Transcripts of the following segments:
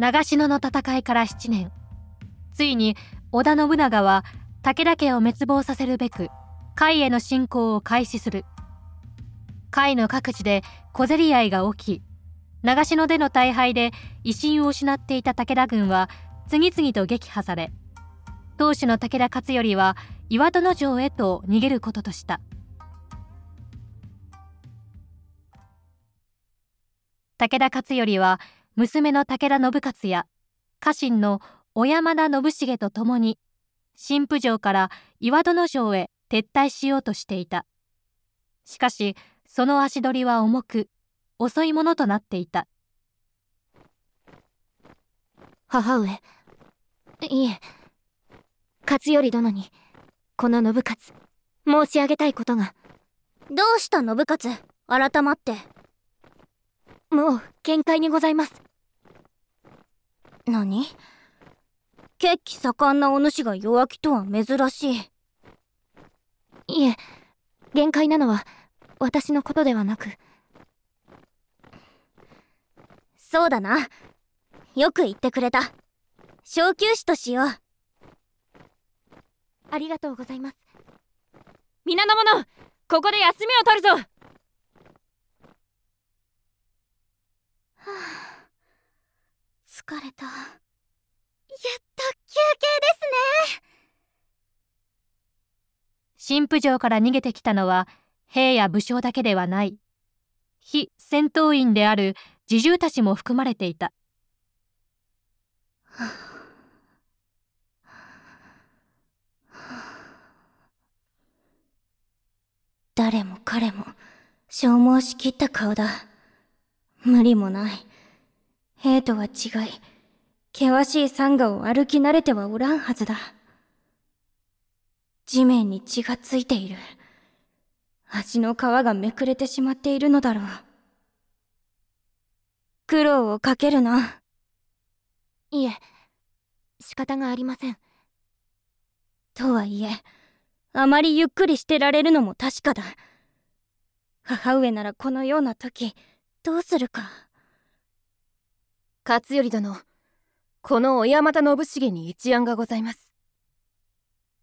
長篠の戦いから7年。ついに織田信長は武田家を滅亡させるべく甲斐への侵攻を開始する。甲斐の各地で小競り合いが起き長篠での大敗で威信を失っていた武田軍は次々と撃破され当主の武田勝頼は岩戸城へと逃げることとした。武田勝頼は娘の武田信勝や家臣の小山田信繁と共に新婦城から岩戸城へ撤退しようとしていた。しかしその足取りは重く遅いものとなっていた。母上。いえ。勝頼殿にこの信勝申し上げたいことが。どうした信勝改まってもう見解にございます。何？血気盛んなお主が弱気とは珍しい。いえ限界なのは私のことではなく。そうだな。よく言ってくれた。小休止としよう。ありがとうございます。皆の者ここで休みを取るぞはあ。疲れた。やっと休憩ですね。新婦城から逃げてきたのは兵や武将だけではない。非戦闘員である侍従たちも含まれていた。誰も彼も消耗しきった顔だ。無理もない。兵とは違い険しい山河を歩き慣れてはおらんはずだ。地面に血がついている。足の皮がめくれてしまっているのだろう。苦労をかけるな。いえ仕方がありません。とはいえあまりゆっくりしてられるのも確かだ。母上ならこのような時どうするか。勝頼殿この小山田信繁に一案がございます。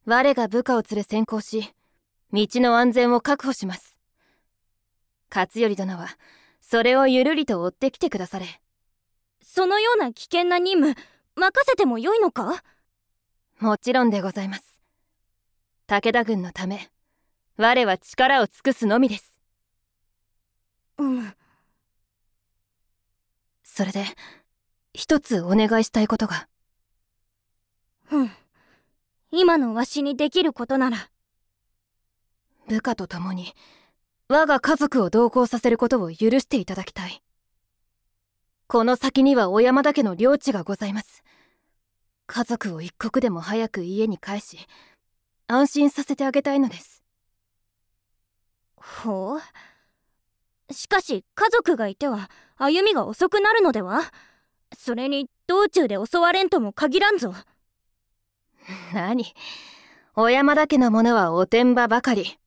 我が部下を連れ先行し道の安全を確保します。勝頼殿はそれをゆるりと追ってきてくだされ。そのような危険な任務任せてもよいのか？もちろんでございます。武田軍のため我は力を尽くすのみです。うむそれで一つお願いしたいことが。うん。今のわしにできることなら。部下と共に我が家族を同行させることを許していただきたい。この先には小山田家の領地がございます。家族を一刻でも早く家に帰し安心させてあげたいのです。ほうしかし家族がいては歩みが遅くなるのでは？それに道中で襲われんとも限らんぞ。何？小山田家の者はおてんばばかり。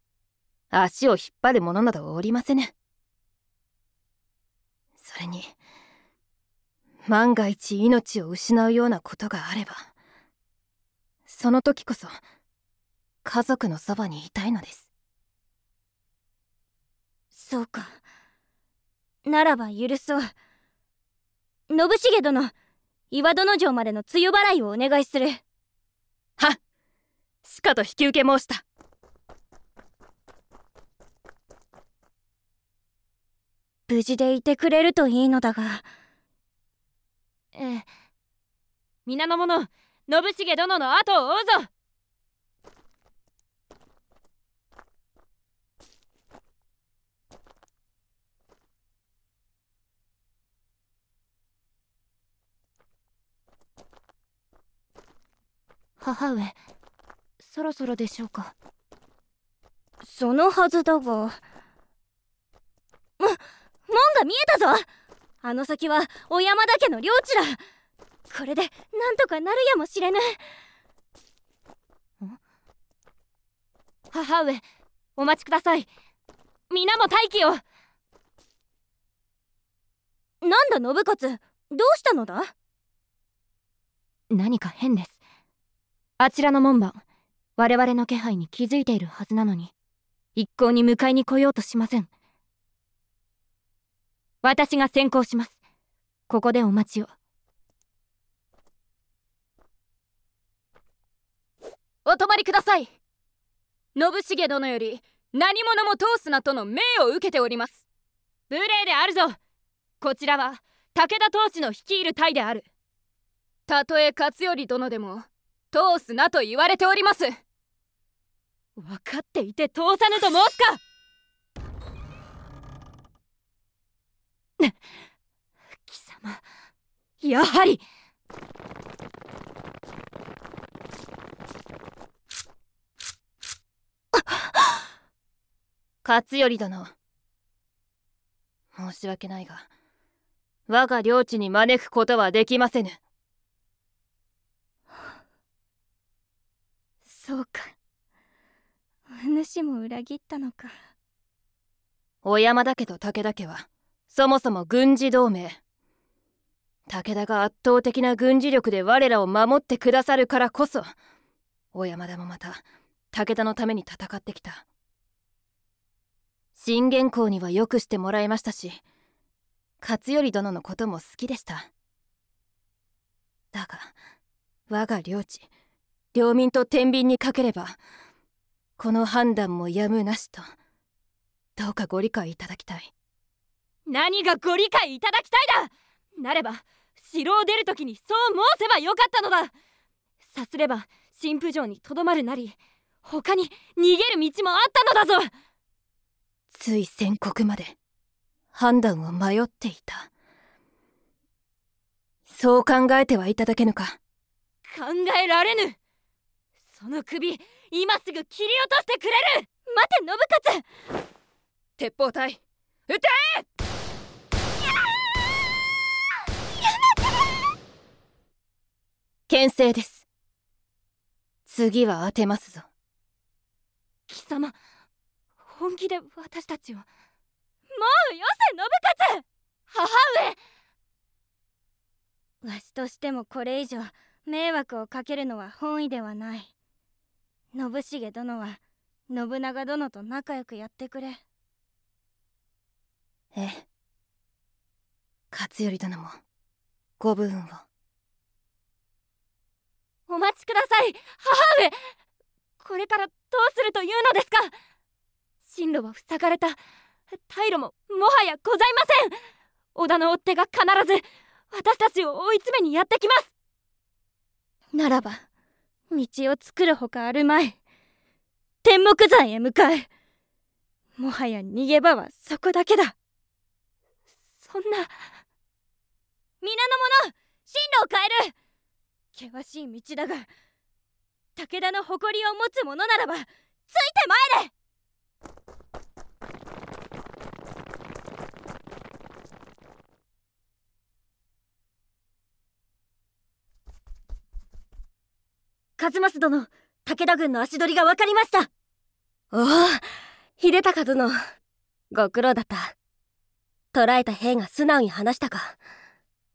足を引っ張る者などおりませぬ。それに万が一命を失うようなことがあればその時こそ家族のそばにいたいのです。そうかならば許そう。信繁殿岩殿城までの梅雨払いをお願いする。はっ。しかと引き受け申した。無事でいてくれるといいのだが。ええ。皆の者信繁殿の後を追うぞ母上。そろそろでしょうか。そのはずだが。も門が見えたぞ。あの先は小山田家の領地だ。これでなんとかなるやもしれぬ。母上お待ちください。皆も待機を。なんだ信勝どうしたのだ？何か変ですあちらの門番我々の気配に気づいているはずなのに一向に迎えに来ようとしません。私が先行します。ここでお待ちを。お泊まりください。信繁殿より何者も通すなとの命を受けております。無礼であるぞ。こちらは武田当主の率いる隊である。たとえ勝頼殿でも通すなと言われております。分かっていて通さぬと申すか。貴様やはり。勝頼殿。申し訳ないが我が領地に招くことはできませぬ。そうか。主も裏切ったのか。小山田家と武田家はそもそも軍事同盟。武田が圧倒的な軍事力で我らを守ってくださるからこそ小山田もまた武田のために戦ってきた。信玄公にはよくしてもらいましたし勝頼殿のことも好きでした。だが我が領地領民と天秤にかければこの判断もやむなしとどうかご理解いただきたい。何がご理解いただきたいだ！なれば城を出る時にそう申せばよかったのだ！さすれば新婦城にとどまるなり他に逃げる道もあったのだぞ！つい宣告まで判断を迷っていた。そう考えてはいただけぬか？考えられぬその首今すぐ切り落としてくれる。待て信勝鉄砲隊撃て。牽制です。次は当てますぞ。貴様本気で私たちを。もうよせ信勝母上。わしとしてもこれ以上迷惑をかけるのは本意ではない信繁殿は信長殿と仲良くやってくれ。ええ。勝頼殿もご武運を。お待ちください。母上。これからどうするというのですか。進路は塞がれた。退路ももはやございません。織田の追っ手が必ず私たちを追い詰めにやってきます。ならば道を作るほかあるまい。天目山へ向かえもはや逃げ場はそこだけだ。そんな皆の者進路を変える。険しい道だが武田の誇りを持つ者ならばついてまいれ。数正殿武田軍の足取りが分かりました。おお秀隆殿ご苦労だった。捕らえた兵が素直に話したか。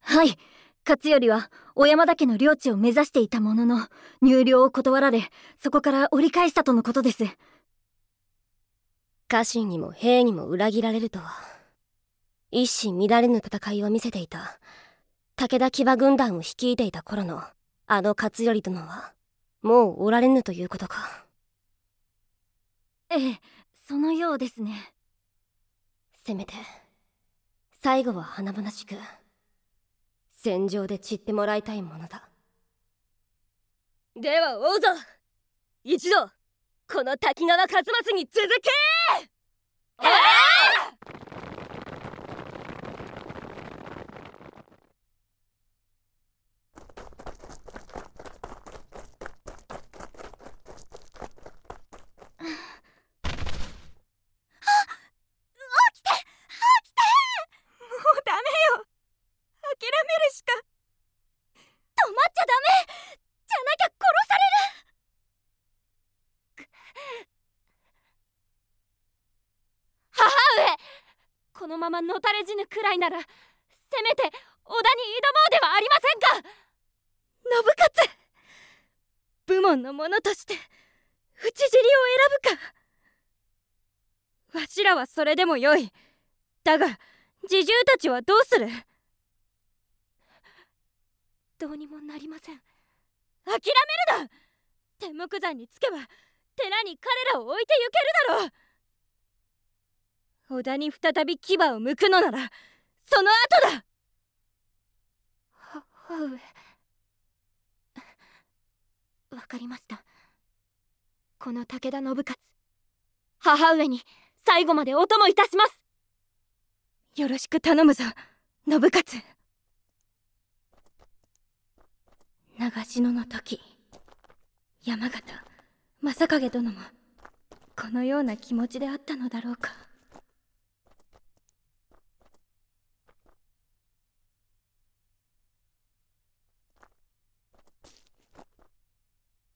はい勝頼は小山田家の領地を目指していたものの入領を断られそこから折り返したとのことです。家臣にも兵にも裏切られるとは。一心乱れぬ戦いを見せていた。武田騎馬軍団を率いていた頃のあの勝頼殿はもうおられぬということか。ええそのようですね。せめて最後は華々しく戦場で散ってもらいたいものだ。では王座一度この滝川一益に続けえもうダメよ諦めるしか止まっちゃダメじゃなきゃ殺される母上このままのたれ死ぬくらいならせめて織田に挑もうではありませんか！信勝部門の者として討ち尻を選ぶか！わしらはそれでもよい。だが侍従たちはどうする？どうにもなりません。諦めるな！天目山に着けば寺に彼らを置いて行けるだろう！織田に再び牙を向くのならその後だ。は母上わかりました。この武田信勝母上に最後までお供いたします。よろしく頼むぞ信勝長篠の時山形正景殿もこのような気持ちであったのだろうか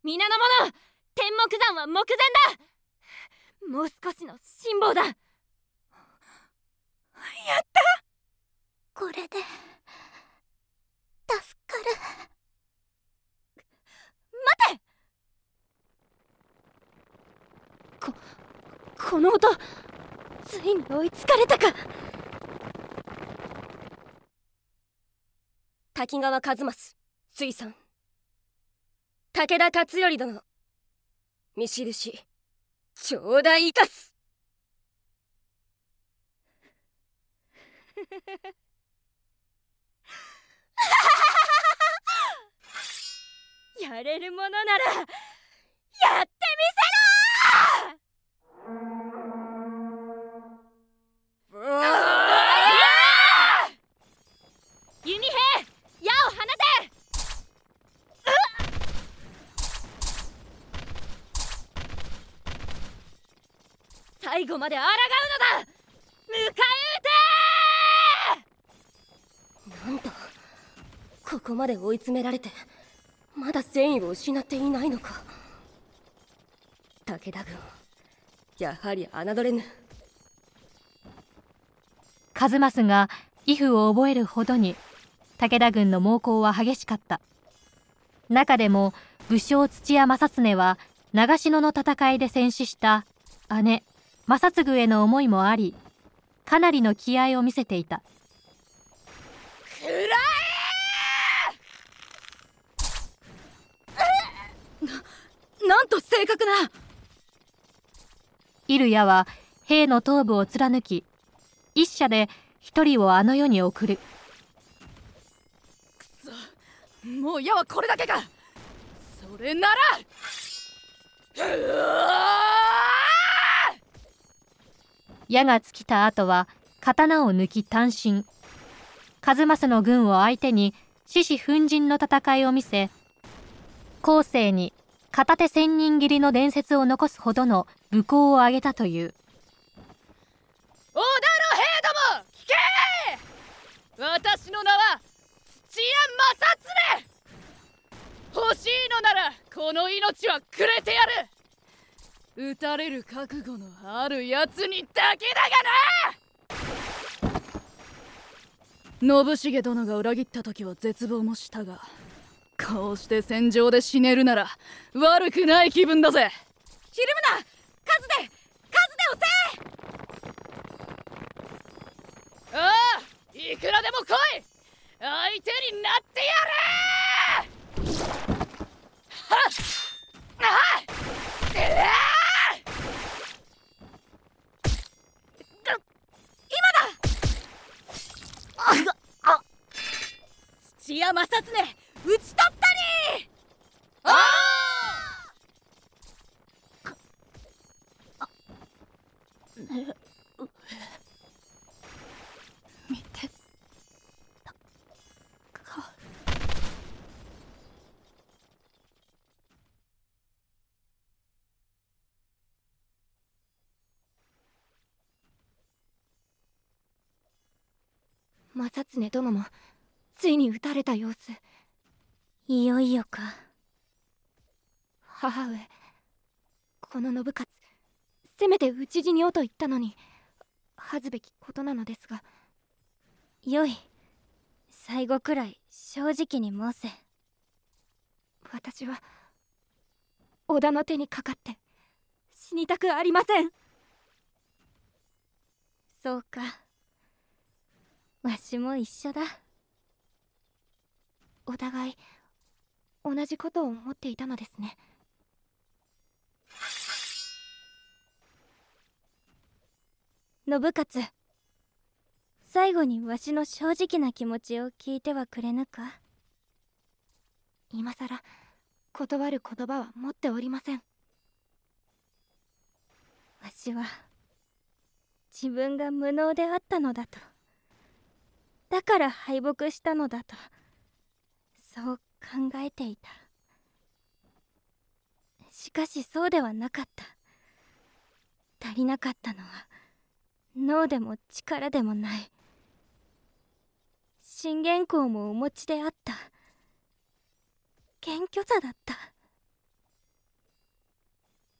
皆の者天目山は目前だ。もう少しの辛抱だ。これで助かる。待て。この音ついに追いつかれたか。滝川一益水産武田勝頼殿。見印頂戴いたす。やれるものならやっ後まで抗うのだ！迎え撃て！なんとここまで追い詰められてまだ戦意を失っていないのか。武田軍やはり侮れぬ。数正が威風を覚えるほどに武田軍の猛攻は激しかった。中でも武将土屋正恒は長篠の戦いで戦死した姉正次への思いもありかなりの気合を見せていた。なんと正確な！イルヤは兵の頭部を貫き一社で一人をあの世に送る。もう矢はこれだけか！それなら矢が尽きた後は刀を抜き単身。数正の軍を相手に獅子奮陣の戦いを見せ後世に片手千人斬りの伝説を残すほどの武功を挙げたという。織田の兵ども聞け！私の名は土屋正常欲しいのならこの命はくれてやる。撃たれる覚悟のあるやつにだけだがな!信繁殿が裏切った時は絶望もしたがこうして戦場で死ねるなら悪くない気分だぜ!ひるむな数で!数で押せ!ああ!いくらでも来い!相手になってやれはっあっであ土屋正常討ち取ったりあ見て。たか。殿もついに撃たれた様子。いよいよか。母上。この信勝せめて討ち死にをと言ったのに。恥ずべきことなのですが。よい。最後くらい正直に申せ。私は織田の手にかかって。死にたくありません。そうか。わしも一緒だお互い同じことを思っていたのですね。信勝最後にわしの正直な気持ちを聞いてはくれぬか？今さら断る言葉は持っておりません。わしは自分が無能であったのだと。だから敗北したのだと。そう考えていた。しかしそうではなかった。足りなかったのは脳でも力でもない。信玄公もお持ちであった。謙虚さだった。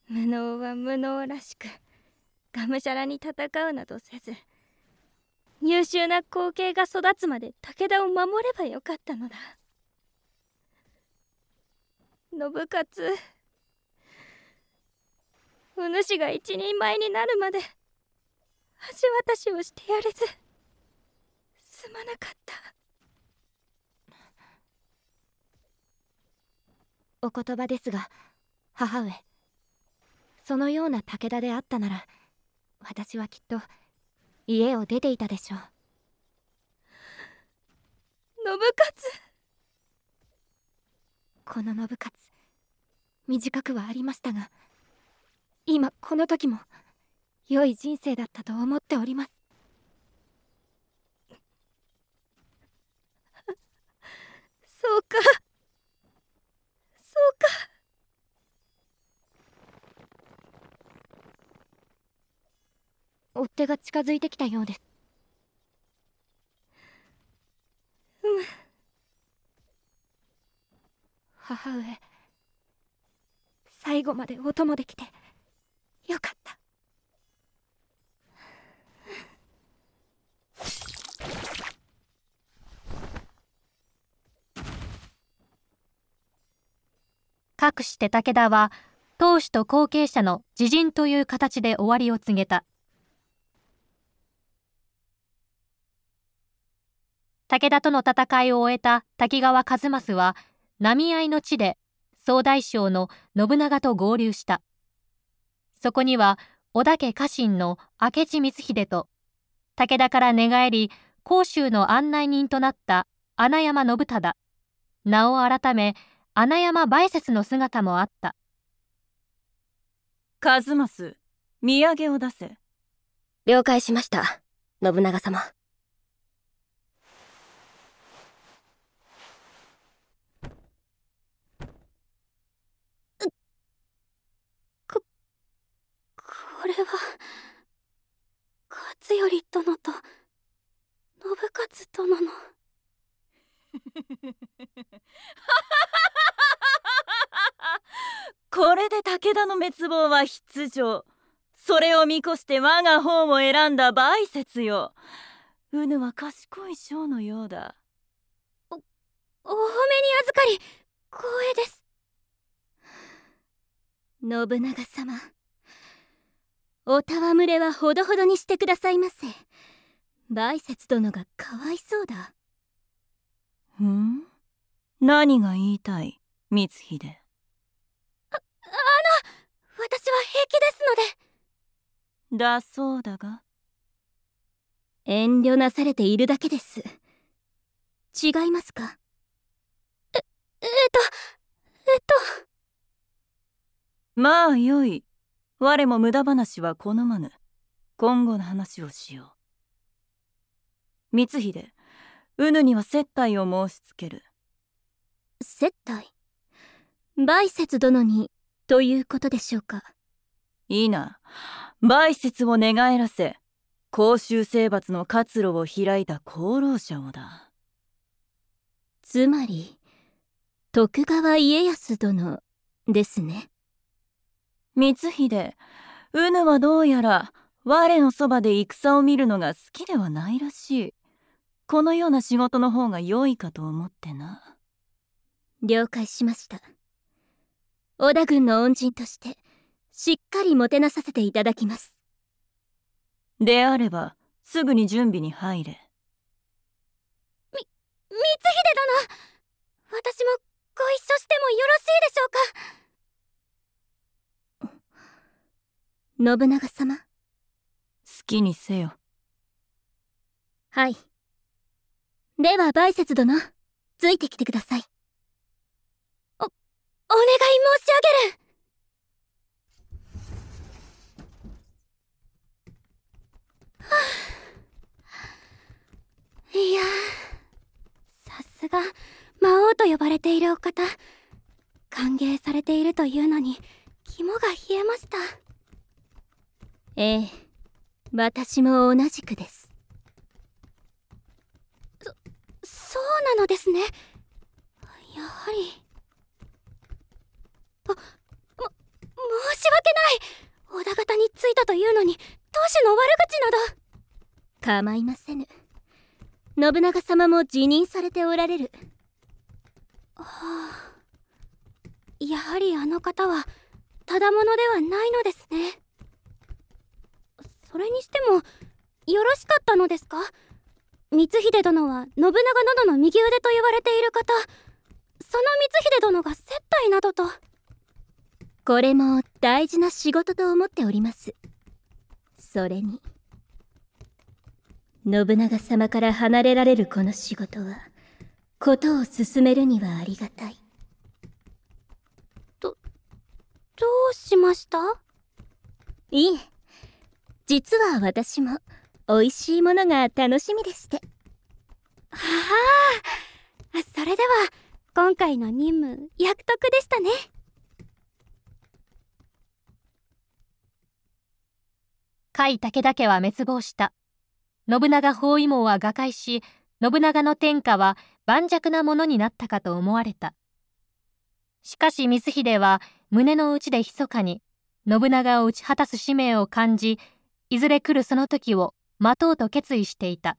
無能は無能らしくがむしゃらに戦うなどせず優秀な後継が育つまで武田を守ればよかったのだ。信勝お主が一人前になるまで橋渡しをしてやれずすまなかった。お言葉ですが母上そのような武田であったなら私はきっと家を出ていたでしょう。信勝この信勝短くはありましたが今この時も良い人生だったと思っております。そうか。そうか。追手が近づいてきたようです。うむ母上。最後までお供できてよかった。かくして武田は当主と後継者の自陣という形で終わりを告げた。武田との戦いを終えた滝川一益は波合いの地で総大将の信長と合流した。そこには織田家家臣の明智光秀と武田から寝返り甲州の案内人となった穴山信忠。名を改め穴山梅雪の姿もあった。数ます土産を出せ。了解しました信長様これは勝頼殿と信勝殿のこれで武田の滅亡は必定。それを見越して我が方も選んだ梅雪よ。うぬは賢い将のようだ。お褒めに預かり光栄です。信長様お戯れはほどほどにしてくださいませ。梅雪殿がかわいそうだ。ん？何が言いたい光秀平気ですので。だそうだが。遠慮なされているだけです。違いますか？ええっとえっと。まあよい。我も無駄話は好まぬ。今後の話をしよう。光秀うぬには接待を申しつける。接待？梅雪殿にということでしょうか？いいな。梅雪を寝返らせ甲州征伐の活路を開いた功労者をだ。つまり徳川家康殿ですね。光秀うぬはどうやら我のそばで戦を見るのが好きではないらしい。このような仕事の方が良いかと思ってな。了解しました。織田軍の恩人としてしっかりもてなさせていただきます。であればすぐに準備に入れ。光秀殿私もご一緒してもよろしいでしょうか？信長様？好きにせよ。はい。では梅雪殿ついてきてください。おお願い申し上げるはあいやさすが魔王と呼ばれているお方。歓迎されているというのに肝が冷えました。ええ私も同じくです。そそうなのですね。やはり。あも申し訳ない。織田方に着いたというのに当主の悪口など構いませぬ。信長様も辞任されておられる。はあ。やはりあの方はただ者ではないのですね。それにしてもよろしかったのですか？光秀殿は信長殿の右腕と言われている方。その光秀殿が接待などと。これも大事な仕事と思っております。それに信長様から離れられるこの仕事はことを進めるにはありがたい。どどうしました？いえ実は私も美味しいものが楽しみでして。はあそれでは今回の任務約束でしたね甲斐武田家は滅亡した。信長包囲網は瓦解し信長の天下は盤石なものになったかと思われた。しかし光秀は胸の内で密かに信長を打ち果たす使命を感じいずれ来るその時を待とうと決意していた。